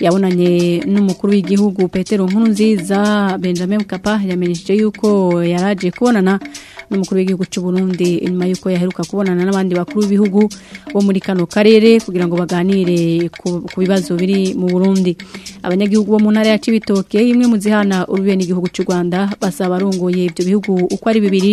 yabonanye n'umukuru w'igihugu petero nkuru nziza benjamin kapa yamenyesheje yuko yaraje kubonana n'umukuru w'igihugu cy'u Burundi y'uko yaheruka kubonana n'abandi bakuru b'ibihugu bo muri kano karere kugira ngo baganire ku bibazo biri mu Burundi abanyagihugu bo mu ntara ya Cibitoke imwe mu zihana urubene igihugu cy'u Rwanda basaba arongoye ibyo bihugu uko ari bibiri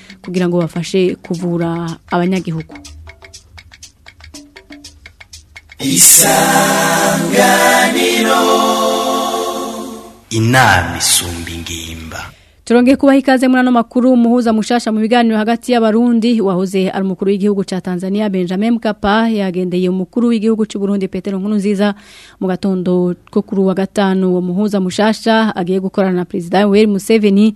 kugira ngo bafashe kuvura abanyagihugu isanganiro inama isumba ingimba turongeye kubaha ikaze muri ano makuru muhuza mushasha mu biganiro hagati y'abarundi wahoze ari umukuru w'igihugu cha Tanzania Benjamin Mkapa yagendeye mukuru w'igihugu cy'u Burundi Petero Nkurunziza mu gatondo ko kuri wa gatanu muhuza mushasha agiye gukorana na President Yoweri Museveni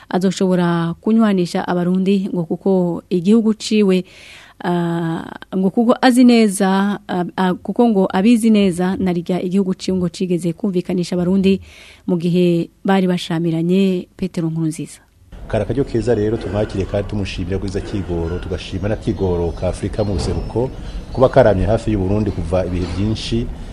azoshobora kunywa kunywanisha abarundi ngo kuko igihugu ciwe ah, ngo kuko azi neza ah, ah, kuko ngo abizi neza narijya igihugu ciwe ngo cigeze kumvikanisha abarundi mu gihe bari bashamiranye petero nkurunziza kari akaryo keza rero tumwakire kandi tumushimira kwiza kigoro tugashima na kigoro ka afurika mu buseruko kuba karamye hafi Burundi kuva ibihe byinshi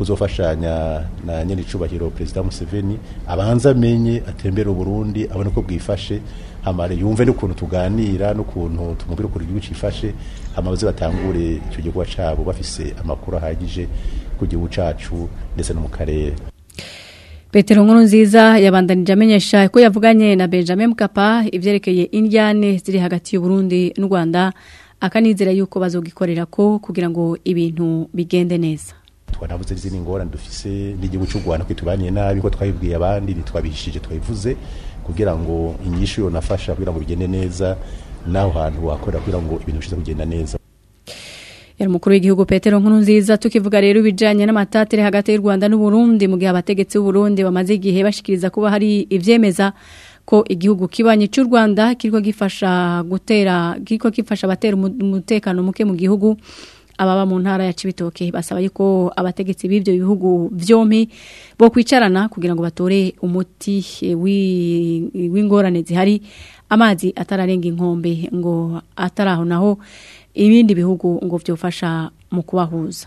uzofashanya na nyine icubahiro perezida museveni abanza amenye atembere Burundi abone ko bwifashe hamare yumve n'ukuntu tuganira n'ukuntu tumubwira ukuntu igihugu cyifashe amabazi batangure icyo gikorwa cyabo bafise amakuru ahagije ku gihugu cyacu ndetse no mu karere Petero Nkuru nziza yabandanije amenyesha ko yavuganye na Benjamin Mkapa ivyerekeye indyane ziri hagati y'u Burundi n'u Rwanda akanizera yuko bazogikorera ko kugira ngo ibintu bigende neza twanabuze izindi ngorane dufise n'igihugu cy'u Rwanda ko tubaniye nabi ko twabibwiye abandi twabihishije twabivuze kugira ngo inyishu yo nafasha kugira ngo bigende neza naho hantu wakorera kugira ngo ibintu bishize kugenda neza yari umukuru w'igihugu Petero nkuru nziza tukivuga rero ibijanye n'amatatere hagati y'u Rwanda n'u Burundi mu gihe abategetsi b'u Burundi bamaze igihe bashikiriza kuba hari ibyemeza ko igihugu kibanye cy'u Rwanda kiriko gifasha gutera kiriko gifasha abatera umutekano muke mu gihugu ababa mu ntara ya Cibitoke basaba yuko abategetsi b'ibyo bihugu byompi bo kwicarana kugira ngo batore umuti eh, w'ingorane zihari amazi atararenga inkombe ngo ataraho naho ibindi bihugu ngo byofasha mu kubahuza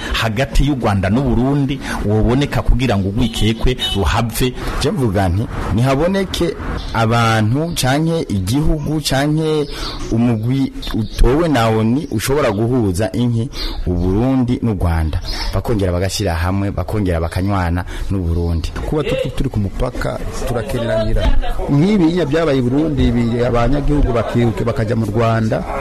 hagati y'u Rwanda n'u Burundi woboneka kugira ngo ugwikekwe ruhave je mvuga nti nihaboneke abantu canke igihugu canke umugwi utowe nawo ni ushobora guhuza inki u Burundi n'u Rwanda bakongera bagashyira hamwe bakongera bakanywana n'u Burundi kuba turi ku mupaka turakeneranira nk'ibi byabaye Burundi Burundi abanyagihugu bakiruke bakajya mu Rwanda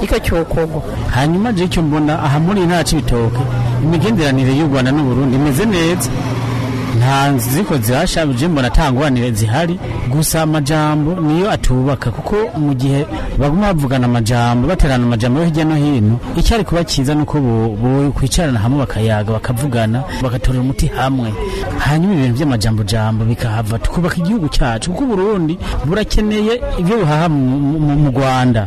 nicyo cy'ubukungu hanyuma icyo mbona aha muri nta cy'ibitoki imigenderanire y'u rwanda n'uburundi imeze neza nta ziko zihasha jimbo natangwanire zihari gusa amajambo niyo atubaka kuko mu gihe baguma bavugana amajambo baterana amajambo yo hirya no hino icyari kuba cyiza nuko bo kwicarana hamwe bakayaga bakavugana bagatorera umuti hamwe hanyuma ibintu by'amajambo jambo bikahava tukubaka igihugu cyacu kuko Burundi burakeneye ibyo buhaha mu Rwanda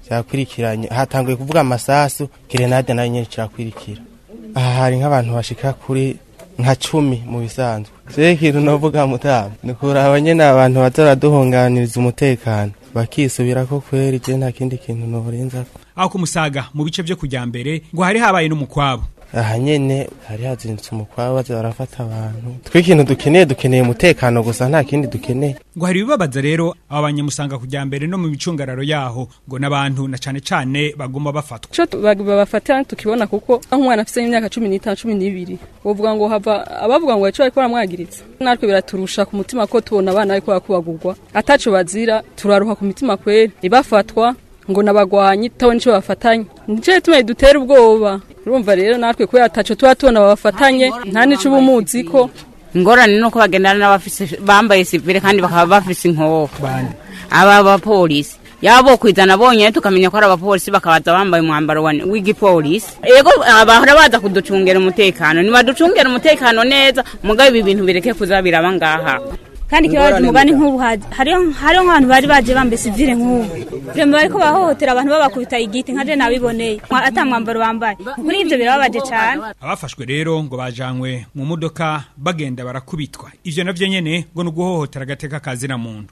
kirakurikiranye hatanguye kuvuga amasasu gerenade nayo nyene kirakurikira aha hari nk'abantu bashika kuri nka cumi mu bisanzwe se ikintu novuga mutamu ni kuraba nyene abantu baza umutekano bakisubira ko kweri nta kindi kintu noburenzako aho kumusaga mu bice byo kujya mbere ngo hari habaye n'umukwabo aha nyene hari hazindutse umukwabu baza barafata abantu twe ikintu dukeneye dukeneye umutekano gusa nta kindi dukeneye ngo hari ibibabaza rero aba banyamusanga kujya no mu micungararo yaho ngo n'abantu na cane cane bagomba bafatwa co babafata tukibona kuko umwana afise imyaka cumi n’ibiri bavuga ngo hava abavuga ngo yacu ariko baramwagiritse natwe biraturusha ku mutima ko tubona abana ariko bakubagurwa ataco bazira turaruha ku mitima kwe ntibafatwa. ngo nabagwanye itaho nicyo bafatanya nicyo gituma dutera ubwoba urumva rero natwe kubera ataco tuba tubona bafatanye nta nico ubumuzi ko ingorane nuko bagendana n'abafise bambaye sivile kandi bakaba bafise inkoko aba bapolisi yabo kwizana bonye tukamenya ko ari abapolisi bakabaza bambaye umwambaro w'igipolisi yego abahora baza kuducungera umutekano ntibaducungera umutekano neza mugabe ibi bintu bireke kuza biraba ngaha kandi kibabaje umugani nk'ubu hariho nk'abantu bari bagiye bambaye sivire nk'ubu reba bari ko bahohotera abantu babakubita igiti nka jena nabiboneye atamwambaro bambaye kuri ibyo birababaje cyane abafashwe rero ngo bajanywe mu modoka bagenda barakubitwa ivyo navyo nyene ngo ni uguhohotera agateka kazina muntu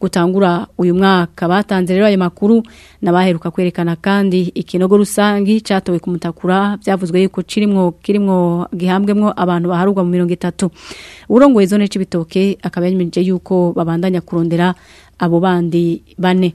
gutangura uyu mwaka batanze rero ayo makuru na baheruka kwerekana kandi ikinogo rusangi cyatowe ku mutakura byavuzwe yuko kirimwo kirimwo gihambwemwo abantu baharugwa mu 30 urongoye zone c'ibitoke akaba yanyimije yuko babandanya kurondera abo bandi bane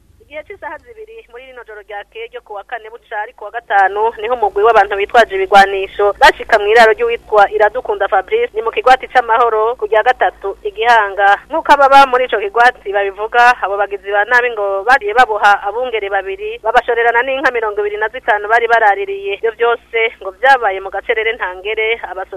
igihe cy'isaha zibiri muri rino joro ryakeye ryo kuwa kane bucari kuwa gatanu niho umugwi w'abantu bitwaje ibigwanisho bashika mu iraro ry'uwitwa iradukunda fabrice ni mu kigwati cy’amahoro ku rya gatatu igihanga nk'uko ababa muri icyo kigwati babivuga abo bagizi ba nabi ngo bariye baboha abungere babiri babashorerana n'inka mirongo ibiri na zitanu bari baraririye ibyo byose ngo byabaye mu gacerere ntangere abasoda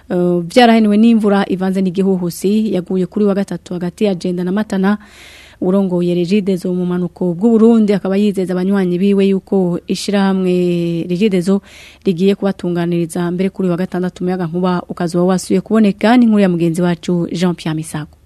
uh, byaraheniwe n'imvura ivanze n'igihuhusi yaguye kuri wa gatatu hagati ya jenda na matana urongoye rigidezo mumanuko mpanuko bw'uburundi akaba yizeza abanywanyi biwe yuko ishyirahamwe rigidezo rigiye kubatunganiriza mbere kuri wa gatandatu umuyaga nkuba ukazuba wasuye kuboneka n'inkuru ya mugenzi wacu jean pierre misago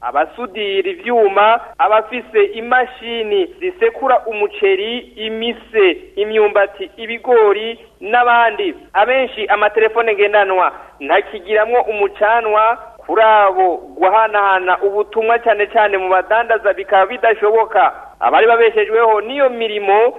abasudira ibyuma abafise imashini zisekura umuceri imise imyumbati ibigori n'abandi abenshi amatelefone ngendanwa ntakigiramwo umucanwa kuri abo guhanahana ubutumwa cyane cyane mu badandaza bikaba bidashoboka abari babeshejweho n'iyo mirimo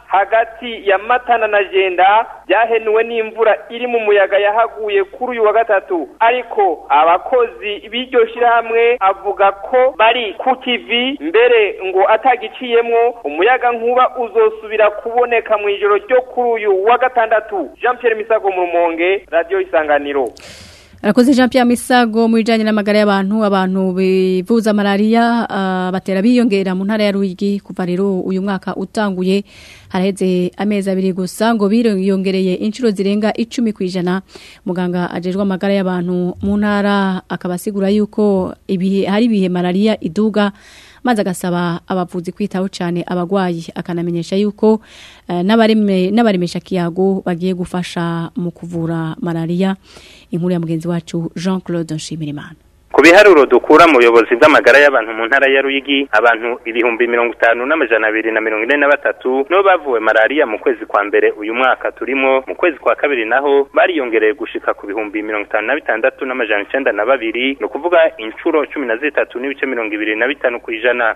hagati ya matana na jenda byahenuwe n'imvura iri mu muyaga yahaguye kuri uyu wa gatatu ariko abakozi b'iryo shyirahamwe avuga ko bari ku kivi mbere ngo atagiciyemo umuyaga nkuba uzosubira kuboneka mu ijoro ryo kuri uyu wa gatandatu jean pierre misago mu rumonge radiyo isanganiro arakoze jean Pierre Misago mu bijyanye n'amagara y'abantu abantu bivuza malariya ah, batera biyongera mu ntara ya Ruyigi kuva rero uyu mwaka utanguye haraheze amezi abiri gusa ngo biriyongereye inshuro zirenga icumi ku ijana muganga ajejwe amagara y'abantu mu ntara akaba akabasigura yuko hari ibihe malariya iduga maze agasaba abavuzi kwitaho cyane abagwayi akanamenyesha yuko eh, n'abaremesha kiyago bagiye gufasha mu kuvura malaria inkuru ya mugenzi wacu Jean Claude Nshimirimana ku biharuro dukura mu buyobozi bw'amagara y'abantu mu ntara ya Ruyigi abantu ibihumbi mirongo itanu n'amajana abiri na mirongo ine na batatu nibo bavuwe malariya mu kwezi kwa mbere uyu mwaka turimo mu kwezi kwa kabiri naho bariyongereye gushika ku bihumbi mirongo itanu na bitandatu n'amajana icyenda na babiri ni ukuvuga inshuro cumi na zitatu n'ibice mirongo ibiri na bitanu ku ijana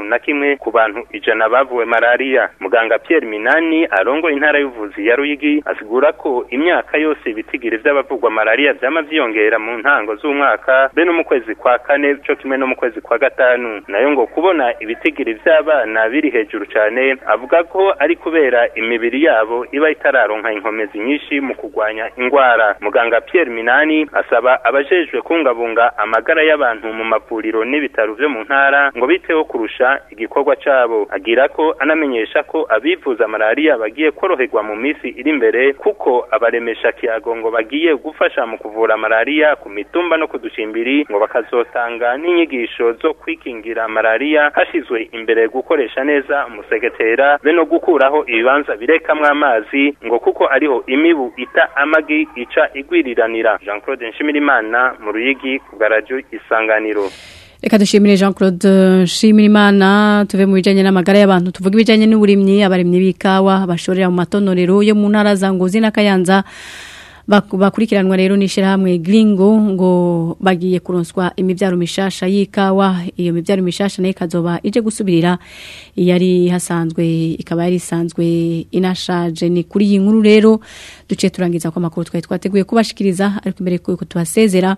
na kimwe ku bantu ijana bavuwe malariya muganga Pierre Minani arongo intara y'ubuvuzi ya Ruyigi asigura ko imyaka yose ibitigiri by'abavugwa malariya byama byiyongera mu ntango z'umwaka be no mu kwezi kwa kane cyo kimwe no mu kwezi kwa gatanu nayo ngo kubona ibitigiri by'abana biri hejuru cyane avuga ko ari kubera imibiri yabo iba itararonka inkomezi nyinshi mu kurwanya indwara muganga Pierre Minani asaba abajejwe kubungabunga amagara y'abantu mu mavuriro n'ibitaro byo mu ntara ngo biteho kurusha igikorwa cyabo agira ko anamenyesha ko abivuza malariya bagiye koroherwa mu minsi iri imbere kuko abaremesha kiyago ngo bagiye gufasha mu kuvura malariya ku mitumba no ku ducimbiri ngo bakazotanga ni n'inyigisho zo kwikingira malariya hashyizwe imbere gukoresha neza umusegetera be no gukuraho ibibanza birekamwo amazi ngo kuko ariho imibu ita amagi ica igwiriranira jean claude nshimirimana mu ruyigi ku garadiyo isanganiro reka dushimire jean claude nshimirimana tuve mu bijyanye n'amagara y'abantu tuvuga ibijyanye n'uburimyi abarimyi b'ikawa bashorera mu matonorero yo mu ntara za ngozi na kayanza bakurikiranwa rero n'ishyirahamwe giringo ngo bagiye kuronswa imibyaro mishasha y'ikawa iyo mibyaro mishasha nayo ikazoba ije gusubirira yari hasanzwe ikaba yari isanzwe inashaje ni kuri iyi nkuru rero duce turangiza ko amakuru twari twateguye kubashikiriza ariko imbere y'uko tuhasezera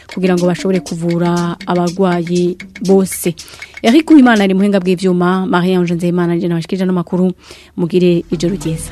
kugira ngo bashobore kuvura abarwayi bose Eric Uwimana ari muhinga bw'ivyuma Marie Ange Nzeyimana je nabashikije no mugire ijoro ryiza